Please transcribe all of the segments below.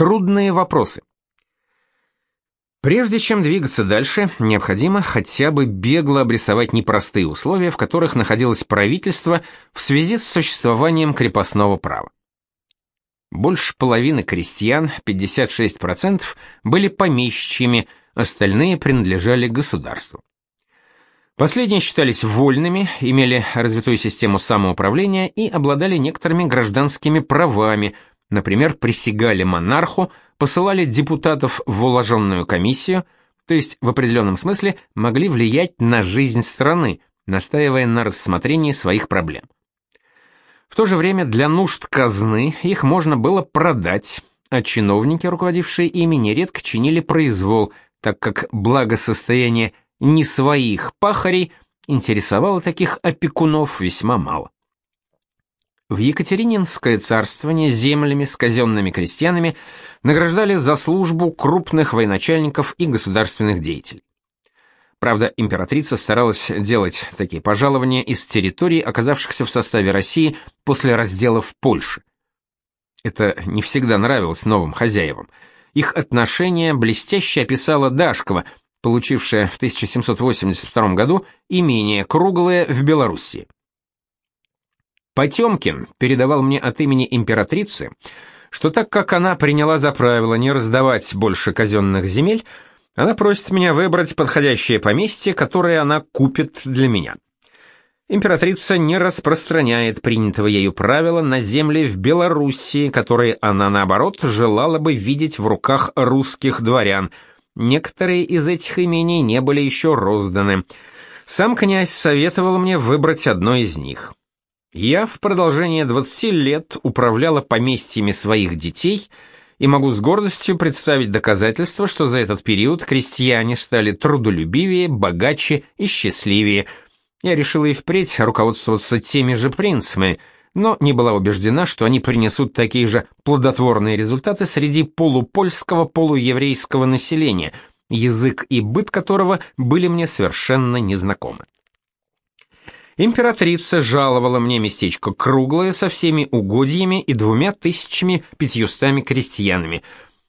Трудные вопросы. Прежде чем двигаться дальше, необходимо хотя бы бегло обрисовать непростые условия, в которых находилось правительство в связи с существованием крепостного права. Больше половины крестьян, 56%, были помещичьими, остальные принадлежали государству. Последние считались вольными, имели развитую систему самоуправления и обладали некоторыми гражданскими правами, например, присягали монарху, посылали депутатов в уложенную комиссию, то есть в определенном смысле могли влиять на жизнь страны, настаивая на рассмотрении своих проблем. В то же время для нужд казны их можно было продать, а чиновники, руководившие ими, нередко чинили произвол, так как благосостояние не своих пахарей интересовало таких опекунов весьма мало. В Екатерининское царствование землями с казенными крестьянами награждали за службу крупных военачальников и государственных деятелей. Правда, императрица старалась делать такие пожалования из территорий, оказавшихся в составе России после раздела в Польше. Это не всегда нравилось новым хозяевам. Их отношение блестяще описала Дашкова, получившая в 1782 году имение Круглое в Белоруссии. Потемкин передавал мне от имени императрицы, что так как она приняла за правило не раздавать больше казенных земель, она просит меня выбрать подходящее поместье, которое она купит для меня. Императрица не распространяет принятого ею правила на земли в Белоруссии, которые она, наоборот, желала бы видеть в руках русских дворян. Некоторые из этих имений не были еще розданы. Сам князь советовал мне выбрать одно из них. Я в продолжение 20 лет управляла поместьями своих детей – и могу с гордостью представить доказательства, что за этот период крестьяне стали трудолюбивее, богаче и счастливее. Я решила и впредь руководствоваться теми же принципами, но не была убеждена, что они принесут такие же плодотворные результаты среди полупольского, полуеврейского населения, язык и быт которого были мне совершенно незнакомы. Императрица жаловала мне местечко круглое со всеми угодьями и двумя тысячами пятьюстами крестьянами.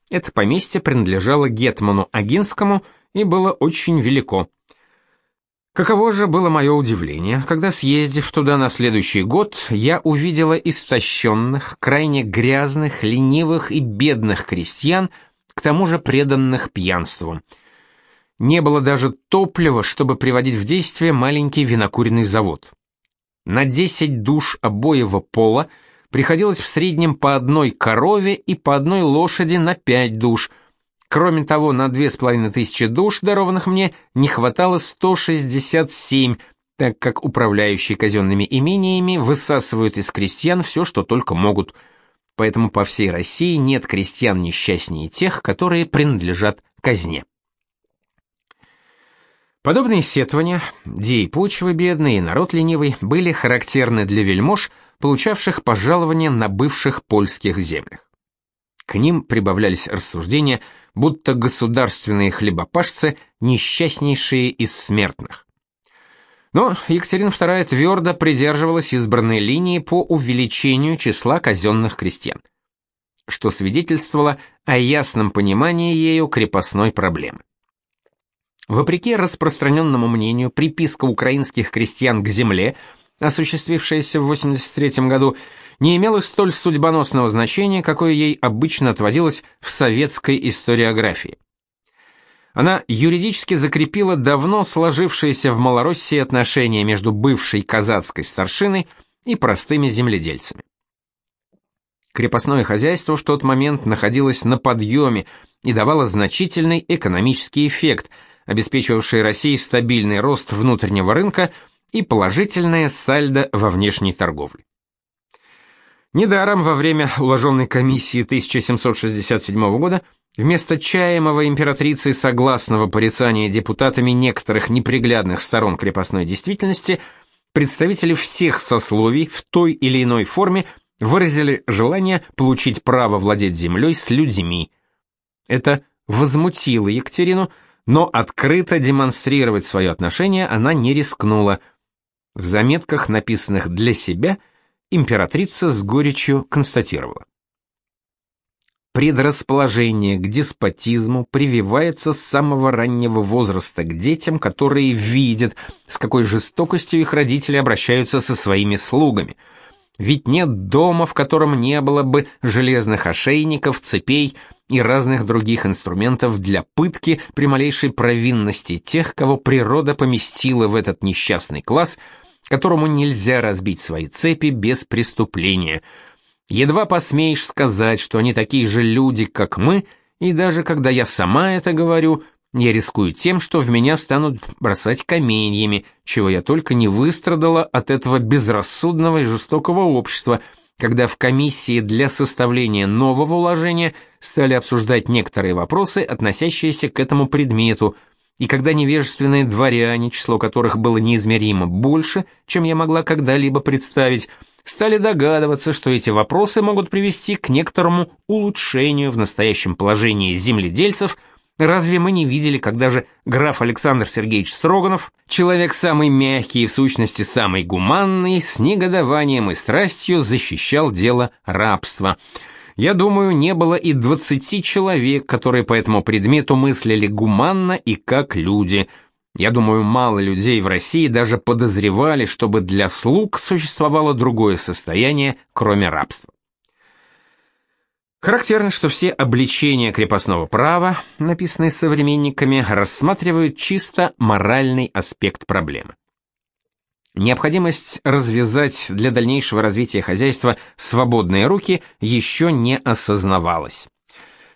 Это поместье принадлежало гетману Агинскому и было очень велико. Каково же было мое удивление, когда, съездив туда на следующий год, я увидела истощенных, крайне грязных, ленивых и бедных крестьян, к тому же преданных пьянству – не было даже топлива, чтобы приводить в действие маленький винокуренный завод. На 10 душ обоего пола приходилось в среднем по одной корове и по одной лошади на 5 душ. Кроме того, на 2500 душ, дарованных мне, не хватало 167, так как управляющие казенными имениями высасывают из крестьян все, что только могут. Поэтому по всей России нет крестьян несчастнее тех, которые принадлежат казне. Подобные сетования, где и почвы бедные, и народ ленивый, были характерны для вельмож, получавших пожалования на бывших польских землях. К ним прибавлялись рассуждения, будто государственные хлебопашцы несчастнейшие из смертных. Но Екатерина II твердо придерживалась избранной линии по увеличению числа казенных крестьян, что свидетельствовало о ясном понимании ею крепостной проблемы. Вопреки распространенному мнению, приписка украинских крестьян к земле, осуществившаяся в 83 году, не имела столь судьбоносного значения, какое ей обычно отводилось в советской историографии. Она юридически закрепила давно сложившиеся в Малороссии отношения между бывшей казацкой старшиной и простыми земледельцами. Крепостное хозяйство в тот момент находилось на подъеме и давало значительный экономический эффект – обеспечивавший России стабильный рост внутреннего рынка и положительное сальдо во внешней торговле. Недаром во время уложенной комиссии 1767 года вместо чаемого императрицей согласного порицания депутатами некоторых неприглядных сторон крепостной действительности представители всех сословий в той или иной форме выразили желание получить право владеть землей с людьми. Это возмутило Екатерину, но открыто демонстрировать свое отношение она не рискнула. В заметках, написанных для себя, императрица с горечью констатировала. предрасположение к деспотизму прививается с самого раннего возраста к детям, которые видят, с какой жестокостью их родители обращаются со своими слугами. Ведь нет дома, в котором не было бы железных ошейников, цепей и разных других инструментов для пытки при малейшей провинности тех, кого природа поместила в этот несчастный класс, которому нельзя разбить свои цепи без преступления – Едва посмеешь сказать, что они такие же люди, как мы, и даже когда я сама это говорю, я рискую тем, что в меня станут бросать каменьями, чего я только не выстрадала от этого безрассудного и жестокого общества, когда в комиссии для составления нового уложения стали обсуждать некоторые вопросы, относящиеся к этому предмету, и когда невежественные дворяне, число которых было неизмеримо больше, чем я могла когда-либо представить, стали догадываться, что эти вопросы могут привести к некоторому улучшению в настоящем положении земледельцев, разве мы не видели, когда же граф Александр Сергеевич Строганов, человек самый мягкий и в сущности самый гуманный, с негодованием и страстью защищал дело рабства. Я думаю, не было и двадцати человек, которые по этому предмету мыслили гуманно и как люди – я думаю, мало людей в России даже подозревали, чтобы для слуг существовало другое состояние, кроме рабства. Характерно, что все обличения крепостного права, написанные современниками, рассматривают чисто моральный аспект проблемы. Необходимость развязать для дальнейшего развития хозяйства свободные руки еще не осознавалась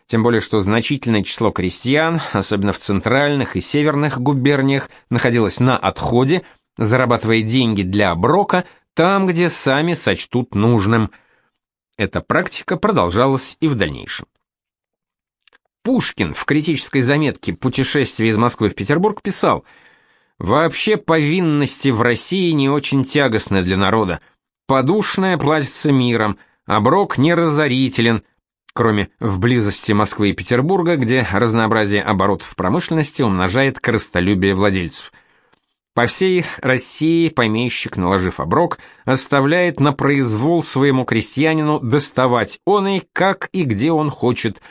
тем более что значительное число крестьян, особенно в центральных и северных губерниях, находилось на отходе, зарабатывая деньги для оброка там, где сами сочтут нужным. Эта практика продолжалась и в дальнейшем. Пушкин в критической заметке «Путешествие из Москвы в Петербург» писал «Вообще повинности в России не очень тягостны для народа. Подушная платится миром, оброк не разорителен, кроме в близости Москвы и Петербурга, где разнообразие оборотов промышленности умножает корыстолюбие владельцев. По всей России помещик, наложив оброк, оставляет на произвол своему крестьянину доставать он и как и где он хочет.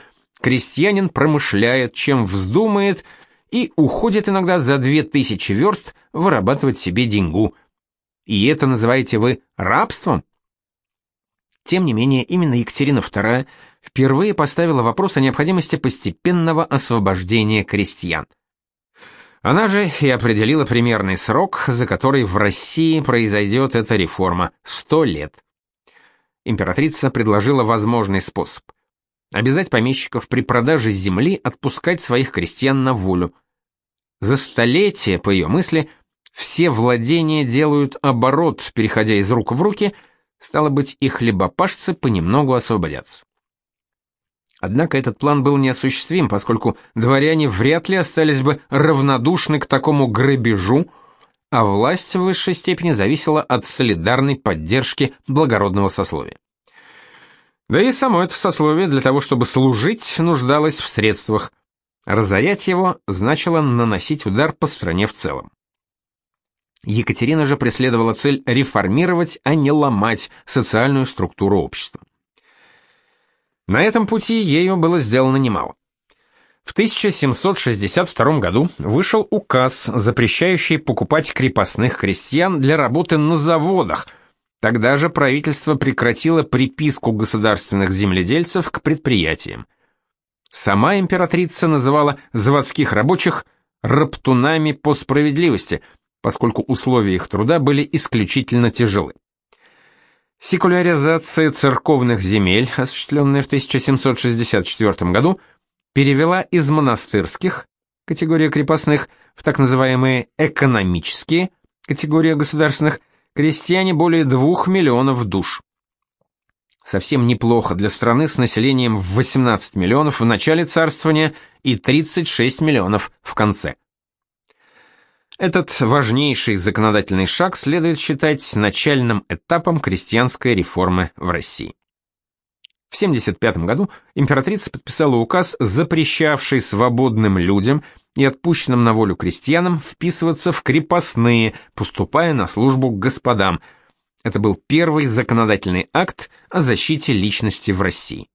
Крестьянин промышляет, чем вздумает, и уходит иногда за две тысячи верст вырабатывать себе деньгу. И это называете вы рабством? Тем не менее, именно Екатерина II впервые поставила вопрос о необходимости постепенного освобождения крестьян. Она же и определила примерный срок, за который в России произойдет эта реформа – 100 лет. Императрица предложила возможный способ – обязать помещиков при продаже земли отпускать своих крестьян на волю. За столетие, по ее мысли, все владения делают оборот, переходя из рук в руки, стало быть, и хлебопашцы понемногу освободятся. Однако этот план был неосуществим, поскольку дворяне вряд ли остались бы равнодушны к такому грабежу, а власть в высшей степени зависела от солидарной поддержки благородного сословия. Да и само это сословие для того, чтобы служить, нуждалось в средствах. Разорять его значило наносить удар по стране в целом. Екатерина же преследовала цель реформировать, а не ломать социальную структуру общества. На этом пути ею было сделано немало. В 1762 году вышел указ, запрещающий покупать крепостных крестьян для работы на заводах. Тогда же правительство прекратило приписку государственных земледельцев к предприятиям. Сама императрица называла заводских рабочих «раптунами по справедливости», поскольку условия их труда были исключительно тяжелы. Секуляризация церковных земель, осуществленная в 1764 году, перевела из монастырских, категория крепостных, в так называемые экономические, категория государственных, крестьяне более двух миллионов душ. Совсем неплохо для страны с населением в 18 миллионов в начале царствования и 36 миллионов в конце. Этот важнейший законодательный шаг следует считать начальным этапом крестьянской реформы в России. В 1975 году императрица подписала указ, запрещавший свободным людям и отпущенным на волю крестьянам вписываться в крепостные, поступая на службу к господам. Это был первый законодательный акт о защите личности в России.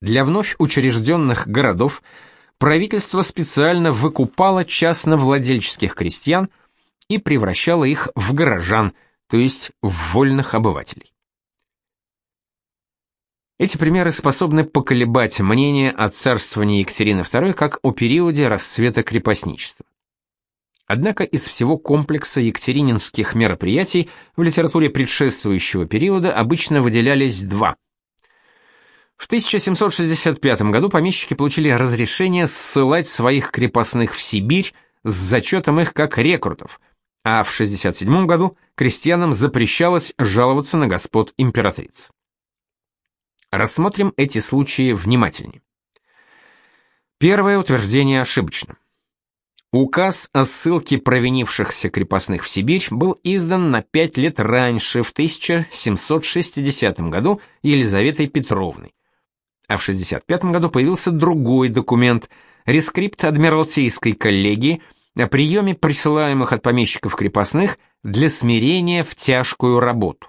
Для вновь учрежденных городов правительство специально выкупало частновладельческих крестьян и превращало их в горожан, то есть в вольных обывателей. Эти примеры способны поколебать мнение о царствовании Екатерины II как о периоде расцвета крепостничества. Однако из всего комплекса екатерининских мероприятий в литературе предшествующего периода обычно выделялись два. В 1765 году помещики получили разрешение ссылать своих крепостных в Сибирь с зачетом их как рекрутов, а в 67 году крестьянам запрещалось жаловаться на господ императриц. Рассмотрим эти случаи внимательнее. Первое утверждение ошибочно. Указ о ссылке провинившихся крепостных в Сибирь был издан на пять лет раньше, в 1760 году, Елизаветой Петровной. А в 65 году появился другой документ, рескрипт Адмиралтейской коллегии о приеме присылаемых от помещиков крепостных для смирения в тяжкую работу.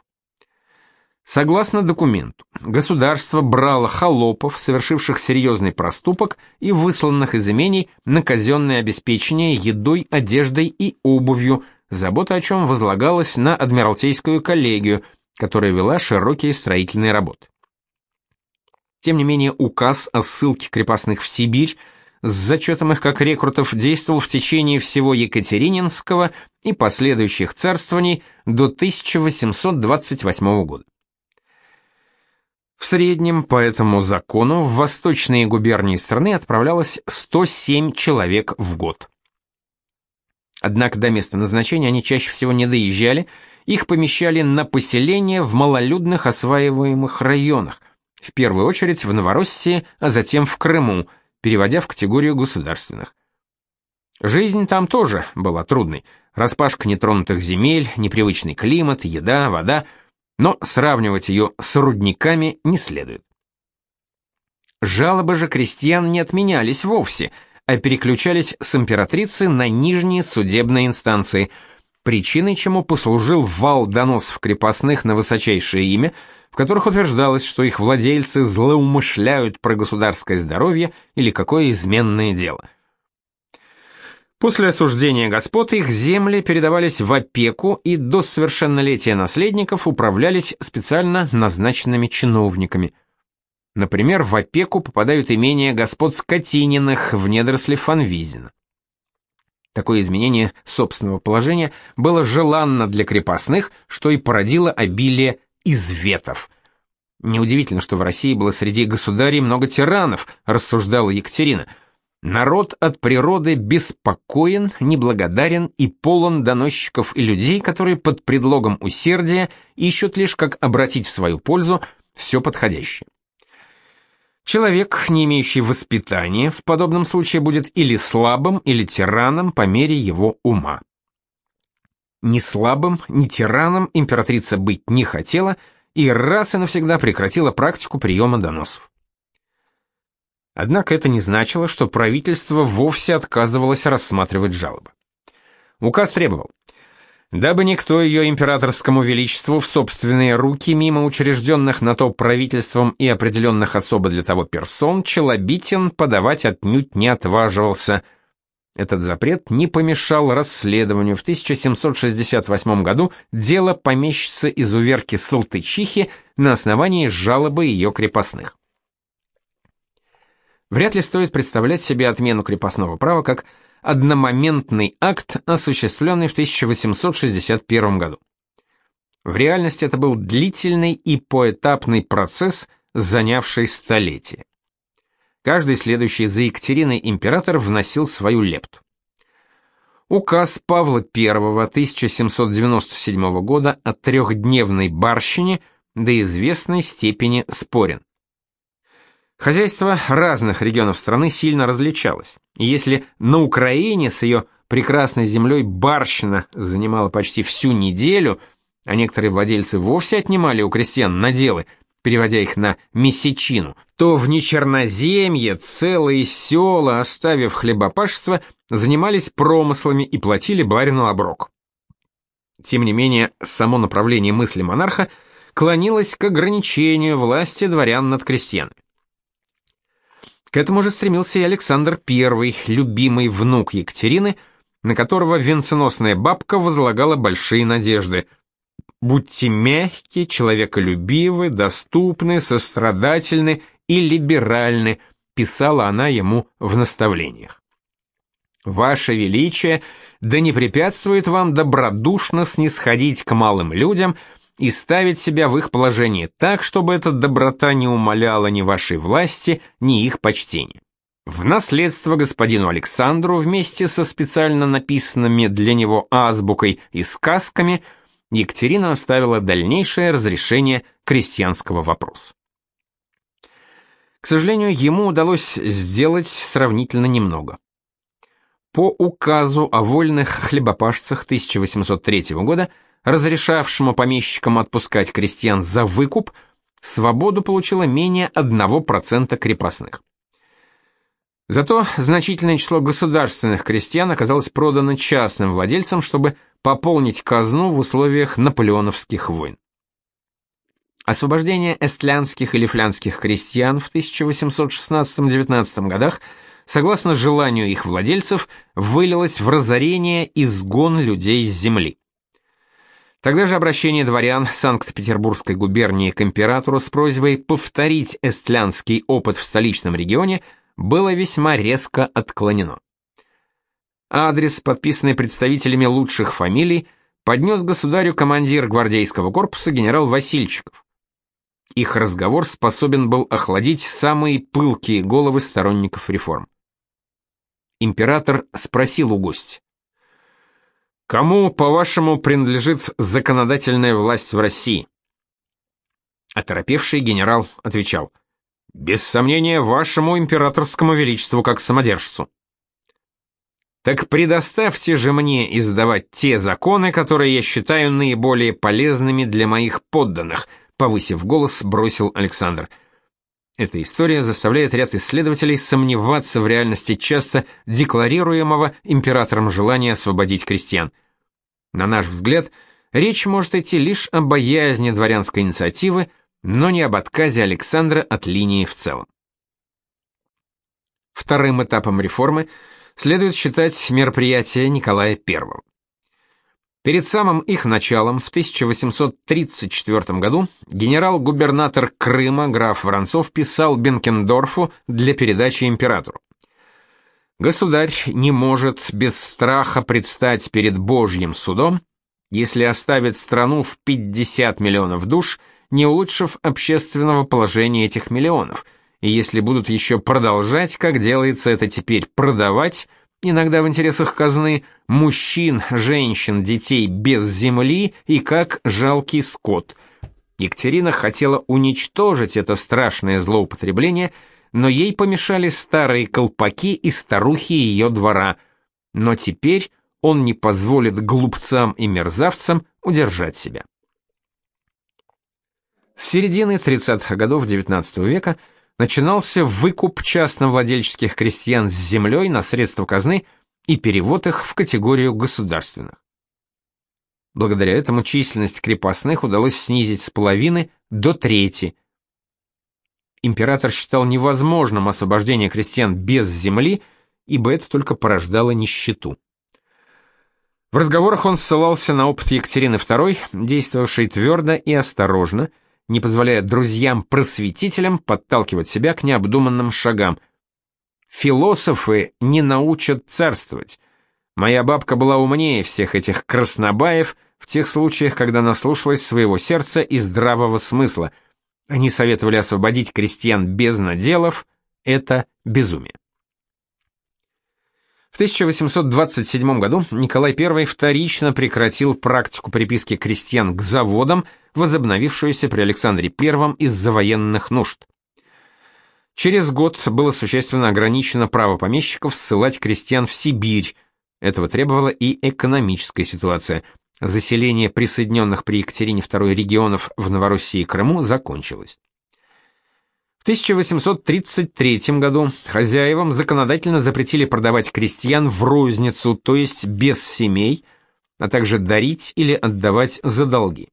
Согласно документу, государство брало холопов, совершивших серьезный проступок и высланных из имений на казенное обеспечение едой, одеждой и обувью, забота о чем возлагалась на Адмиралтейскую коллегию, которая вела широкие строительные работы. Тем не менее, указ о ссылке крепостных в Сибирь с зачетом их как рекрутов действовал в течение всего Екатерининского и последующих царствований до 1828 года. В среднем по этому закону в восточные губернии страны отправлялось 107 человек в год. Однако до места назначения они чаще всего не доезжали, их помещали на поселения в малолюдных осваиваемых районах, в первую очередь в Новороссии, а затем в Крыму, переводя в категорию государственных. Жизнь там тоже была трудной. Распашка нетронутых земель, непривычный климат, еда, вода — но сравнивать ее с рудниками не следует. Жалобы же крестьян не отменялись вовсе, а переключались с императрицы на нижние судебные инстанции, причиной чему послужил вал доносов крепостных на высочайшее имя, в которых утверждалось, что их владельцы злоумышляют про государское здоровье или какое изменное дело – После осуждения господ их земли передавались в опеку и до совершеннолетия наследников управлялись специально назначенными чиновниками. Например, в опеку попадают имения господ Скотининых в недоросле Фанвизина. Такое изменение собственного положения было желанно для крепостных, что и породило обилие изветов. Неудивительно, что в России было среди государей много тиранов, рассуждала Екатерина – Народ от природы беспокоен, неблагодарен и полон доносчиков и людей, которые под предлогом усердия ищут лишь как обратить в свою пользу все подходящее. Человек, не имеющий воспитания, в подобном случае будет или слабым, или тираном по мере его ума. Ни слабым, ни тираном императрица быть не хотела и раз и навсегда прекратила практику приема доносов. Однако это не значило, что правительство вовсе отказывалось рассматривать жалобы. Указ требовал, дабы никто ее императорскому величеству в собственные руки мимо учрежденных на то правительством и определенных особо для того персон челобитен подавать отнюдь не отваживался. Этот запрет не помешал расследованию в 1768 году дела помещицы из уверки Салтычихи на основании жалобы ее крепостных. Вряд ли стоит представлять себе отмену крепостного права как одномоментный акт, осуществленный в 1861 году. В реальности это был длительный и поэтапный процесс, занявший столетия. Каждый следующий за Екатериной император вносил свою лепту. Указ Павла I 1797 года о трехдневной барщине до известной степени спорен. Хозяйство разных регионов страны сильно различалось. И если на Украине с ее прекрасной землей барщина занимала почти всю неделю, а некоторые владельцы вовсе отнимали у крестьян наделы, переводя их на месячину, то в Нечерноземье целые села, оставив хлебопашество, занимались промыслами и платили барину оброк. Тем не менее, само направление мысли монарха клонилось к ограничению власти дворян над крестьянами. К этому же стремился и Александр I, любимый внук Екатерины, на которого венценосная бабка возлагала большие надежды. «Будьте мягкие, человеколюбивы, доступны, сострадательны и либеральны», писала она ему в наставлениях. «Ваше Величие, да не препятствует вам добродушно снисходить к малым людям», и ставить себя в их положение так, чтобы эта доброта не умаляла ни вашей власти, ни их почтения. В наследство господину Александру вместе со специально написанными для него азбукой и сказками Екатерина оставила дальнейшее разрешение крестьянского вопроса. К сожалению, ему удалось сделать сравнительно немного. По указу о вольных хлебопашцах 1803 года разрешавшему помещикам отпускать крестьян за выкуп, свободу получило менее 1% крепостных. Зато значительное число государственных крестьян оказалось продано частным владельцам, чтобы пополнить казну в условиях наполеоновских войн. Освобождение эстлянских и лифлянских крестьян в 1816-19 годах, согласно желанию их владельцев, вылилось в разорение и сгон людей с земли. Тогда же обращение дворян Санкт-Петербургской губернии к императору с просьбой повторить эстлянский опыт в столичном регионе было весьма резко отклонено. Адрес, подписанный представителями лучших фамилий, поднес государю командир гвардейского корпуса генерал Васильчиков. Их разговор способен был охладить самые пылкие головы сторонников реформ. Император спросил у гостя. Кому, по-вашему, принадлежит законодательная власть в России? Оторопевший генерал отвечал: без сомнения, вашему императорскому величеству как самодержцу. Так предоставьте же мне издавать те законы, которые я считаю наиболее полезными для моих подданных, повысив голос, бросил Александр. Эта история заставляет ряд исследователей сомневаться в реальности часто декларируемого императором желания освободить крестьян. На наш взгляд, речь может идти лишь о боязни дворянской инициативы, но не об отказе Александра от линии в целом. Вторым этапом реформы следует считать мероприятие Николая I. Перед самым их началом в 1834 году генерал-губернатор Крыма граф Воронцов писал Бенкендорфу для передачи императору. Государь не может без страха предстать перед Божьим судом, если оставит страну в 50 миллионов душ, не улучшив общественного положения этих миллионов, и если будут еще продолжать, как делается это теперь, продавать иногда в интересах казны, мужчин, женщин, детей без земли и как жалкий скот. Екатерина хотела уничтожить это страшное злоупотребление, но ей помешали старые колпаки и старухи ее двора. Но теперь он не позволит глупцам и мерзавцам удержать себя. С середины 30-х годов XIX века начинался выкуп частновладельческих крестьян с землей на средства казны и перевод их в категорию государственных. Благодаря этому численность крепостных удалось снизить с половины до трети. Император считал невозможным освобождение крестьян без земли, ибо это только порождало нищету. В разговорах он ссылался на опыт Екатерины II, действовавшей твердо и осторожно, не позволяя друзьям-просветителям подталкивать себя к необдуманным шагам. Философы не научат царствовать. Моя бабка была умнее всех этих краснобаев в тех случаях, когда наслушалась своего сердца и здравого смысла. Они советовали освободить крестьян без наделов, это безумие. В 1827 году Николай I вторично прекратил практику приписки крестьян к заводам, возобновившуюся при Александре I из-за военных нужд. Через год было существенно ограничено право помещиков ссылать крестьян в Сибирь. Этого требовала и экономическая ситуация. Заселение присоединенных при Екатерине II регионов в Новороссии и Крыму закончилось. В 1833 году хозяевам законодательно запретили продавать крестьян в розницу, то есть без семей, а также дарить или отдавать за долги.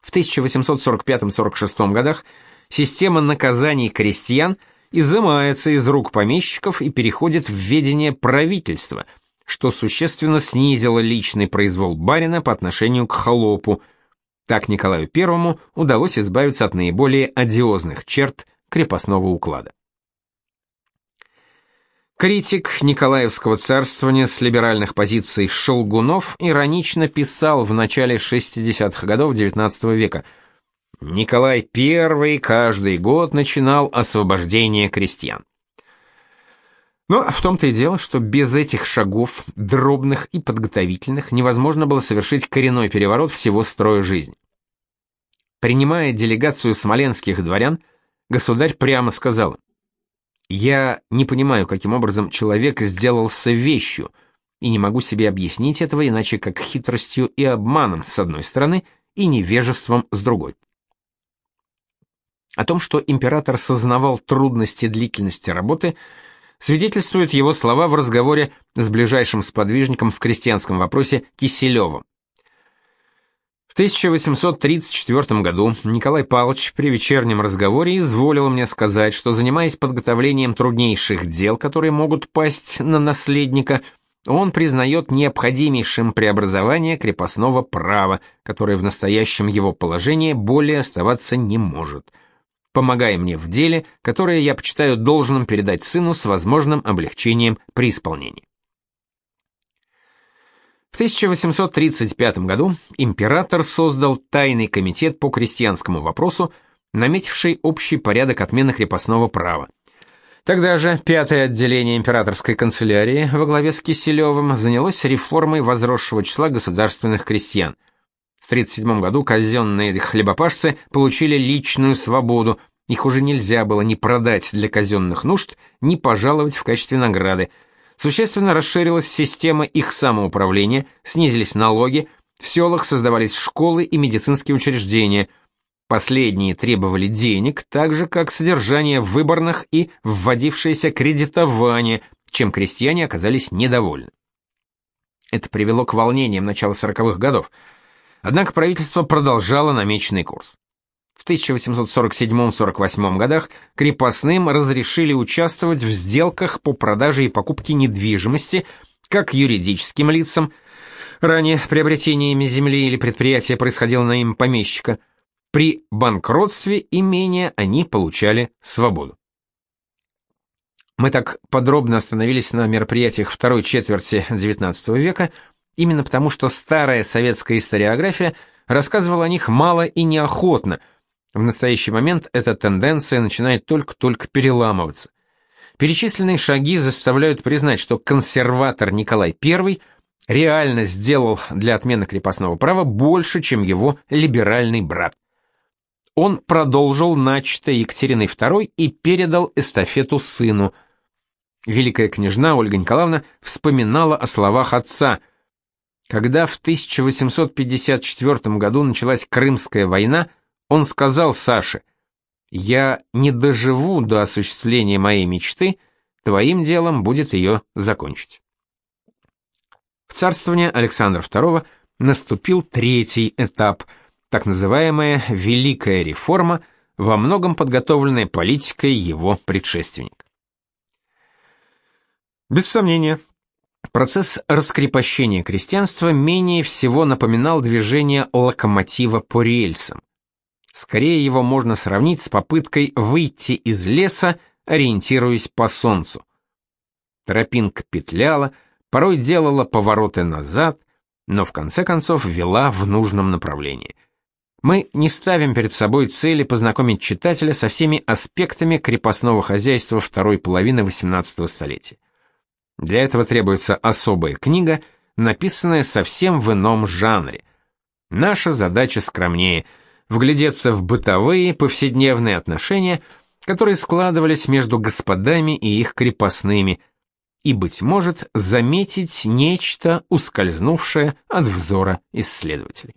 В 1845-46 годах система наказаний крестьян изымается из рук помещиков и переходит в ведение правительства, что существенно снизило личный произвол барина по отношению к холопу. Так Николаю I удалось избавиться от наиболее одиозных черт крепостного уклада. Критик Николаевского царствования с либеральных позиций Шелгунов иронично писал в начале 60-х годов XIX века «Николай I каждый год начинал освобождение крестьян». Но в том-то и дело, что без этих шагов, дробных и подготовительных, невозможно было совершить коренной переворот всего строя жизни. Принимая делегацию смоленских дворян, государь прямо сказал им, я не понимаю, каким образом человек сделался вещью, и не могу себе объяснить этого иначе как хитростью и обманом с одной стороны и невежеством с другой. О том, что император сознавал трудности длительности работы, свидетельствуют его слова в разговоре с ближайшим сподвижником в крестьянском вопросе Киселевым. 1834 году Николай Павлович при вечернем разговоре изволил мне сказать, что занимаясь подготовлением труднейших дел, которые могут пасть на наследника, он признает необходимейшим преобразование крепостного права, которое в настоящем его положении более оставаться не может. Помогая мне в деле, которое я почитаю должным передать сыну с возможным облегчением при исполнении. В 1835 году император создал тайный комитет по крестьянскому вопросу, наметивший общий порядок отмены крепостного права. Тогда же пятое отделение императорской канцелярии во главе с Киселевым занялось реформой возросшего числа государственных крестьян. В 1937 году казенные хлебопашцы получили личную свободу, их уже нельзя было ни продать для казенных нужд, ни пожаловать в качестве награды – Существенно расширилась система их самоуправления, снизились налоги, в селах создавались школы и медицинские учреждения. Последние требовали денег, так же как содержание выборных и вводившееся кредитование, чем крестьяне оказались недовольны. Это привело к волнениям начала 40-х годов. Однако правительство продолжало намеченный курс. В 1847-48 годах крепостным разрешили участвовать в сделках по продаже и покупке недвижимости как юридическим лицам, ранее приобретениями земли или предприятия происходило на имя помещика, при банкротстве имения они получали свободу. Мы так подробно остановились на мероприятиях второй четверти XIX века, именно потому что старая советская историография рассказывала о них мало и неохотно – в настоящий момент эта тенденция начинает только-только переламываться. Перечисленные шаги заставляют признать, что консерватор Николай I реально сделал для отмены крепостного права больше, чем его либеральный брат. Он продолжил начатое Екатериной II и передал эстафету сыну. Великая княжна Ольга Николаевна вспоминала о словах отца. Когда в 1854 году началась Крымская война, он сказал Саше, «Я не доживу до осуществления моей мечты, твоим делом будет ее закончить». В царствование Александра II наступил третий этап, так называемая «Великая реформа», во многом подготовленная политикой его предшественник. Без сомнения, процесс раскрепощения крестьянства менее всего напоминал движение локомотива по рельсам. Скорее его можно сравнить с попыткой выйти из леса, ориентируясь по солнцу. Тропинка петляла, порой делала повороты назад, но в конце концов вела в нужном направлении. Мы не ставим перед собой цели познакомить читателя со всеми аспектами крепостного хозяйства второй половины XVIII столетия. Для этого требуется особая книга, написанная совсем в ином жанре. Наша задача скромнее — вглядеться в бытовые, повседневные отношения, которые складывались между господами и их крепостными, и, быть может, заметить нечто, ускользнувшее от взора исследователей.